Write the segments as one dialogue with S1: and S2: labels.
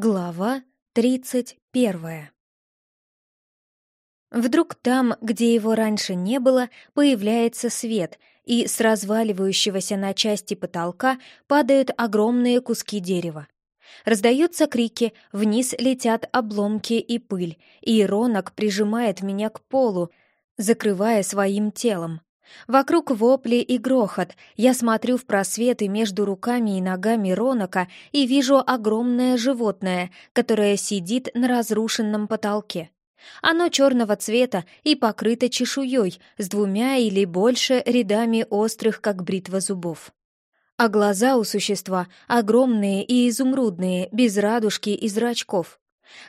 S1: Глава тридцать первая Вдруг там, где его раньше не было, появляется свет, и с разваливающегося на части потолка падают огромные куски дерева. Раздаются крики, вниз летят обломки и пыль, и Ронок прижимает меня к полу, закрывая своим телом. Вокруг вопли и грохот. Я смотрю в просветы между руками и ногами Ронака и вижу огромное животное, которое сидит на разрушенном потолке. Оно черного цвета и покрыто чешуей с двумя или больше рядами острых, как бритва зубов. А глаза у существа огромные и изумрудные, без радужки и зрачков.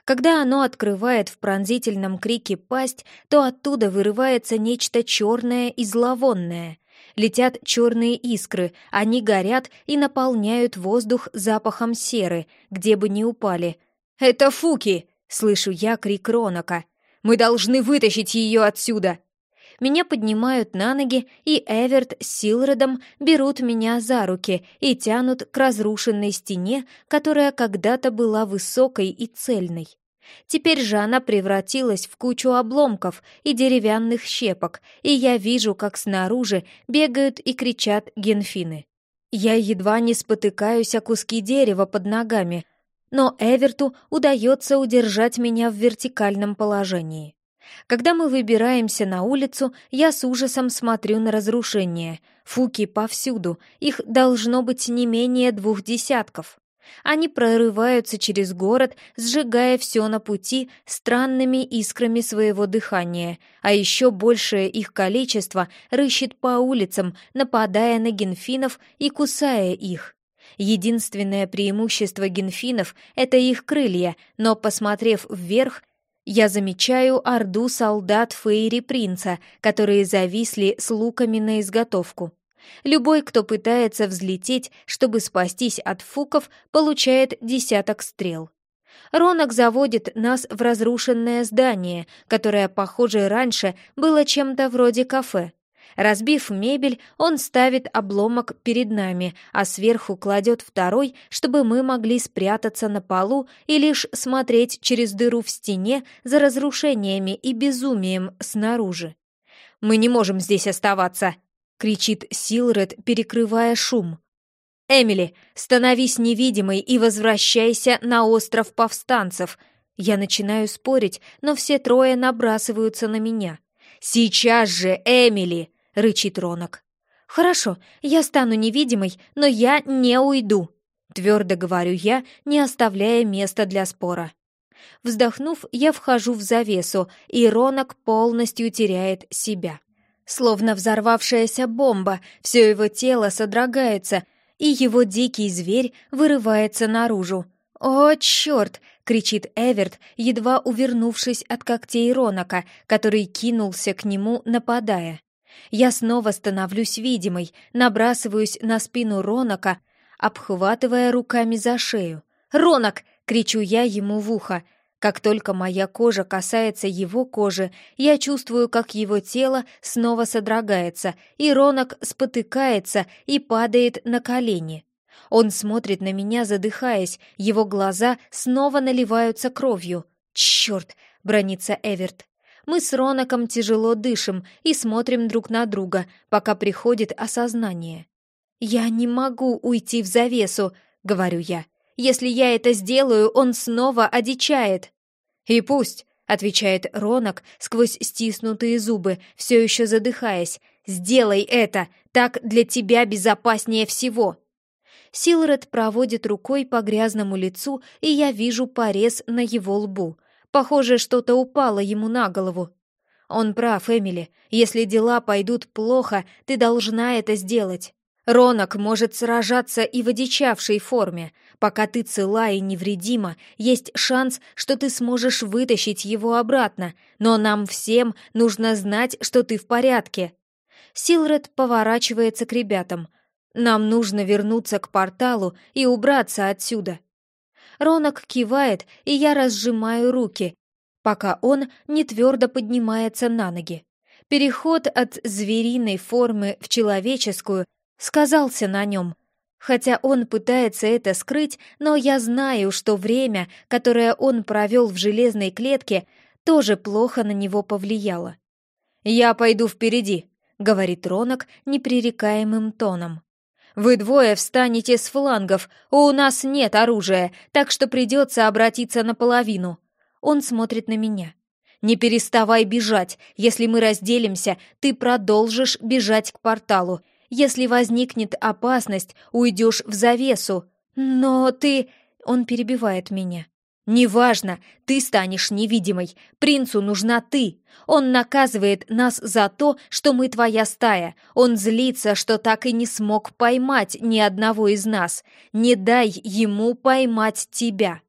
S1: Когда оно открывает в пронзительном крике пасть, то оттуда вырывается нечто черное и зловонное. Летят черные искры, они горят и наполняют воздух запахом серы, где бы ни упали. «Это Фуки!» — слышу я крик Ронака. «Мы должны вытащить ее отсюда!» Меня поднимают на ноги, и Эверт с Силредом берут меня за руки и тянут к разрушенной стене, которая когда-то была высокой и цельной. Теперь же она превратилась в кучу обломков и деревянных щепок, и я вижу, как снаружи бегают и кричат генфины. Я едва не спотыкаюсь о куски дерева под ногами, но Эверту удается удержать меня в вертикальном положении. Когда мы выбираемся на улицу, я с ужасом смотрю на разрушение. Фуки повсюду, их должно быть не менее двух десятков. Они прорываются через город, сжигая все на пути странными искрами своего дыхания, а еще большее их количество рыщет по улицам, нападая на генфинов и кусая их. Единственное преимущество генфинов — это их крылья, но, посмотрев вверх, я замечаю орду солдат Фейри Принца, которые зависли с луками на изготовку. Любой, кто пытается взлететь, чтобы спастись от фуков, получает десяток стрел. Ронок заводит нас в разрушенное здание, которое, похоже, раньше было чем-то вроде кафе. Разбив мебель, он ставит обломок перед нами, а сверху кладет второй, чтобы мы могли спрятаться на полу и лишь смотреть через дыру в стене за разрушениями и безумием снаружи. «Мы не можем здесь оставаться!» — кричит Силред, перекрывая шум. «Эмили, становись невидимой и возвращайся на остров повстанцев!» Я начинаю спорить, но все трое набрасываются на меня. «Сейчас же, Эмили!» — рычит Ронок. «Хорошо, я стану невидимой, но я не уйду», — твердо говорю я, не оставляя места для спора. Вздохнув, я вхожу в завесу, и Ронок полностью теряет себя. Словно взорвавшаяся бомба, все его тело содрогается, и его дикий зверь вырывается наружу. «О, черт!» — кричит Эверт, едва увернувшись от когтей Ронака, который кинулся к нему, нападая. Я снова становлюсь видимой, набрасываюсь на спину Ронака, обхватывая руками за шею. «Ронок!» — кричу я ему в ухо. Как только моя кожа касается его кожи, я чувствую, как его тело снова содрогается, и Ронок спотыкается и падает на колени. Он смотрит на меня, задыхаясь, его глаза снова наливаются кровью. «Черт!» — бронится Эверт. Мы с Ронаком тяжело дышим и смотрим друг на друга, пока приходит осознание. «Я не могу уйти в завесу», — говорю я. «Если я это сделаю, он снова одичает». «И пусть», — отвечает Ронок сквозь стиснутые зубы, все еще задыхаясь. «Сделай это! Так для тебя безопаснее всего!» Силред проводит рукой по грязному лицу, и я вижу порез на его лбу — Похоже, что-то упало ему на голову. Он прав, Эмили. Если дела пойдут плохо, ты должна это сделать. Ронок может сражаться и в одичавшей форме. Пока ты цела и невредима, есть шанс, что ты сможешь вытащить его обратно, но нам всем нужно знать, что ты в порядке. Силред поворачивается к ребятам. Нам нужно вернуться к порталу и убраться отсюда. Ронок кивает, и я разжимаю руки, пока он не твердо поднимается на ноги. Переход от звериной формы в человеческую сказался на нем. Хотя он пытается это скрыть, но я знаю, что время, которое он провел в железной клетке, тоже плохо на него повлияло. «Я пойду впереди», — говорит Ронок непререкаемым тоном. «Вы двое встанете с флангов, у нас нет оружия, так что придется обратиться наполовину». Он смотрит на меня. «Не переставай бежать. Если мы разделимся, ты продолжишь бежать к порталу. Если возникнет опасность, уйдешь в завесу. Но ты...» Он перебивает меня. «Неважно, ты станешь невидимой. Принцу нужна ты. Он наказывает нас за то, что мы твоя стая. Он злится, что так и не смог поймать ни одного из нас. Не дай ему поймать тебя».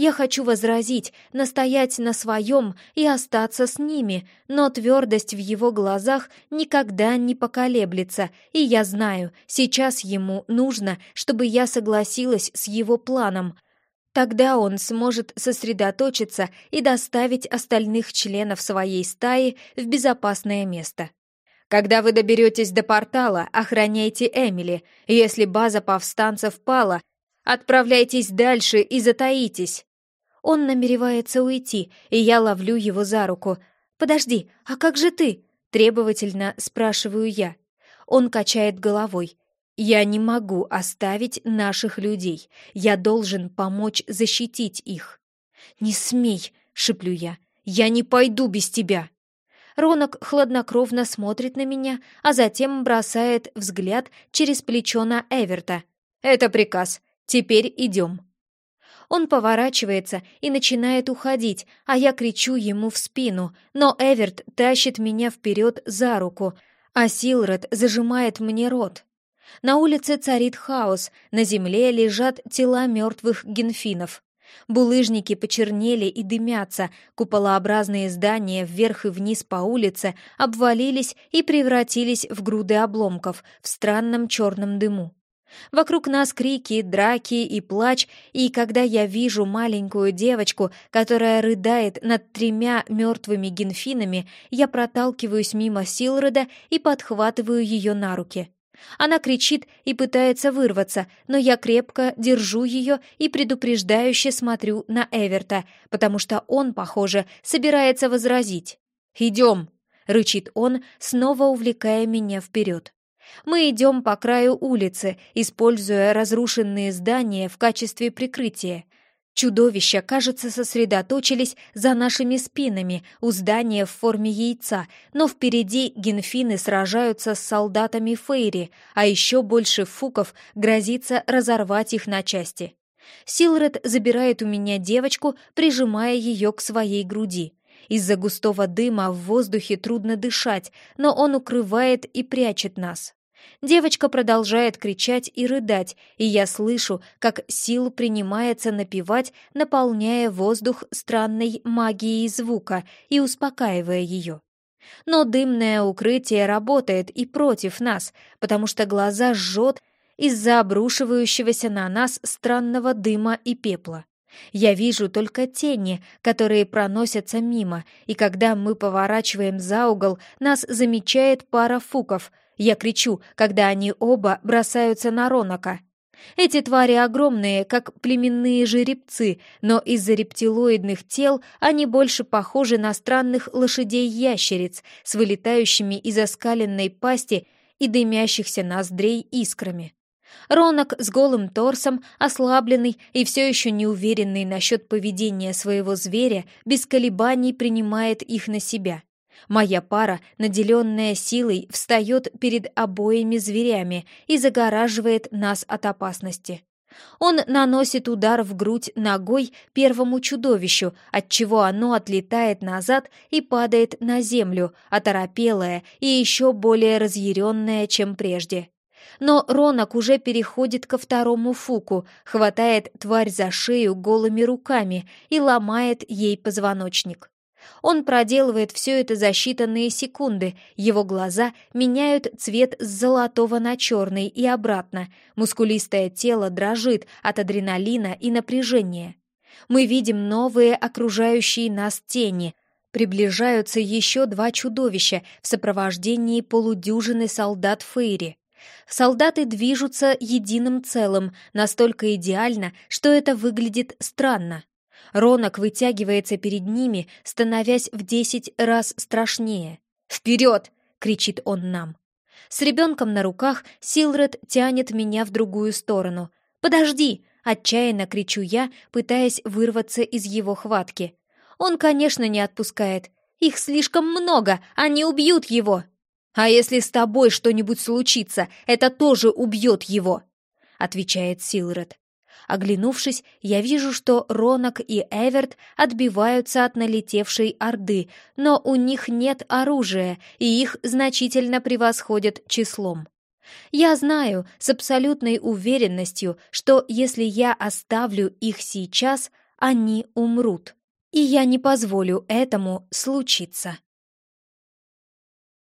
S1: Я хочу возразить, настоять на своем и остаться с ними, но твердость в его глазах никогда не поколеблется, и я знаю, сейчас ему нужно, чтобы я согласилась с его планом. Тогда он сможет сосредоточиться и доставить остальных членов своей стаи в безопасное место. Когда вы доберетесь до портала, охраняйте Эмили. Если база повстанцев пала, отправляйтесь дальше и затаитесь. Он намеревается уйти, и я ловлю его за руку. «Подожди, а как же ты?» — требовательно спрашиваю я. Он качает головой. «Я не могу оставить наших людей. Я должен помочь защитить их». «Не смей!» — шеплю я. «Я не пойду без тебя!» Ронок хладнокровно смотрит на меня, а затем бросает взгляд через плечо на Эверта. «Это приказ. Теперь идем». Он поворачивается и начинает уходить, а я кричу ему в спину, но Эверт тащит меня вперед за руку, а Силред зажимает мне рот. На улице царит хаос, на земле лежат тела мертвых генфинов. Булыжники почернели и дымятся, куполообразные здания вверх и вниз по улице обвалились и превратились в груды обломков в странном черном дыму. Вокруг нас крики, драки и плач, и когда я вижу маленькую девочку, которая рыдает над тремя мертвыми генфинами, я проталкиваюсь мимо Силрода и подхватываю ее на руки. Она кричит и пытается вырваться, но я крепко держу ее и предупреждающе смотрю на Эверта, потому что он, похоже, собирается возразить. «Идем!» — рычит он, снова увлекая меня вперед. Мы идем по краю улицы, используя разрушенные здания в качестве прикрытия. Чудовища, кажется, сосредоточились за нашими спинами у здания в форме яйца, но впереди генфины сражаются с солдатами Фейри, а еще больше фуков грозится разорвать их на части. Силред забирает у меня девочку, прижимая ее к своей груди. Из-за густого дыма в воздухе трудно дышать, но он укрывает и прячет нас. Девочка продолжает кричать и рыдать, и я слышу, как Сил принимается напевать, наполняя воздух странной магией звука и успокаивая ее. Но дымное укрытие работает и против нас, потому что глаза жжет из-за обрушивающегося на нас странного дыма и пепла. Я вижу только тени, которые проносятся мимо, и когда мы поворачиваем за угол, нас замечает пара фуков, я кричу, когда они оба бросаются на Ронака. Эти твари огромные, как племенные жеребцы, но из-за рептилоидных тел они больше похожи на странных лошадей-ящериц с вылетающими из оскаленной пасти и дымящихся ноздрей искрами. Ронок с голым торсом, ослабленный и все еще неуверенный насчет поведения своего зверя, без колебаний принимает их на себя. Моя пара, наделенная силой, встает перед обоими зверями и загораживает нас от опасности. Он наносит удар в грудь ногой первому чудовищу, отчего оно отлетает назад и падает на землю, оторопелое и еще более разъяренное, чем прежде. Но Ронок уже переходит ко второму фуку, хватает тварь за шею голыми руками и ломает ей позвоночник. Он проделывает все это за считанные секунды, его глаза меняют цвет с золотого на черный и обратно, мускулистое тело дрожит от адреналина и напряжения. Мы видим новые окружающие нас тени, приближаются еще два чудовища в сопровождении полудюжины солдат Фейри. Солдаты движутся единым целым, настолько идеально, что это выглядит странно. Ронок вытягивается перед ними, становясь в десять раз страшнее. «Вперед!» — кричит он нам. С ребенком на руках Силред тянет меня в другую сторону. «Подожди!» — отчаянно кричу я, пытаясь вырваться из его хватки. Он, конечно, не отпускает. Их слишком много, они убьют его. А если с тобой что-нибудь случится, это тоже убьет его, отвечает Силред. Оглянувшись, я вижу, что Ронок и Эверт отбиваются от налетевшей орды, но у них нет оружия, и их значительно превосходят числом. Я знаю с абсолютной уверенностью, что если я оставлю их сейчас, они умрут. И я не позволю этому случиться.